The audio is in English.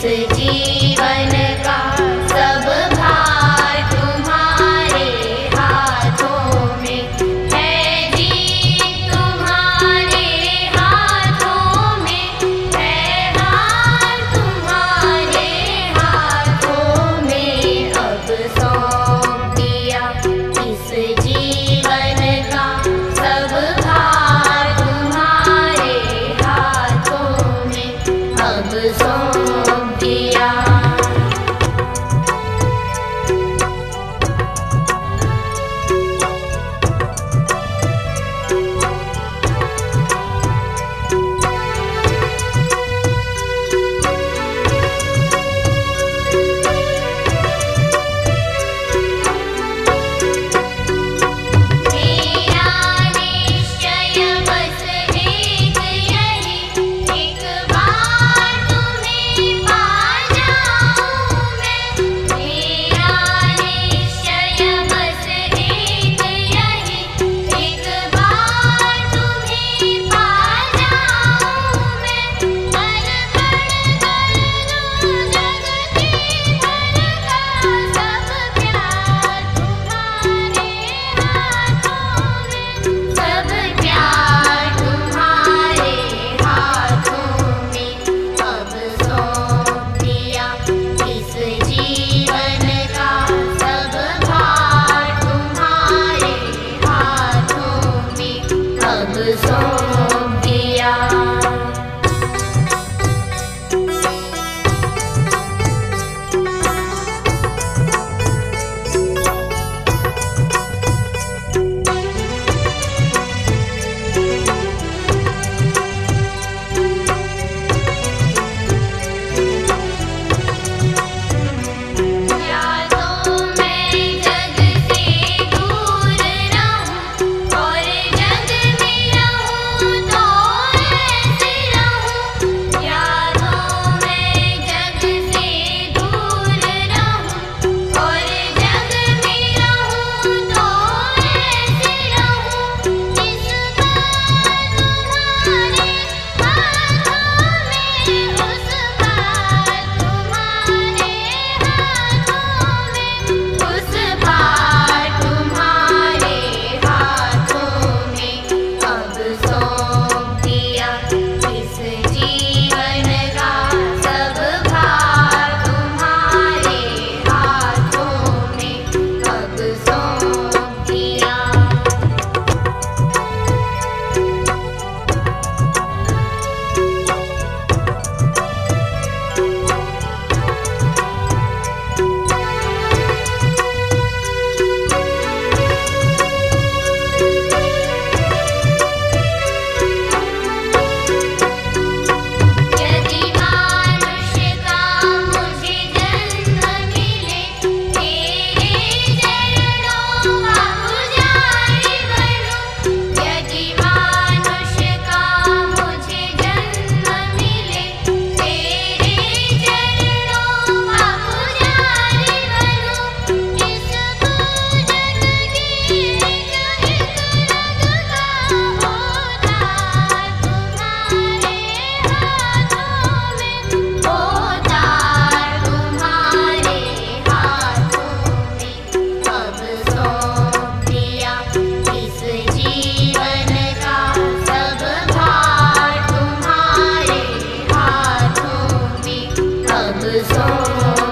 सजी is all. Oh,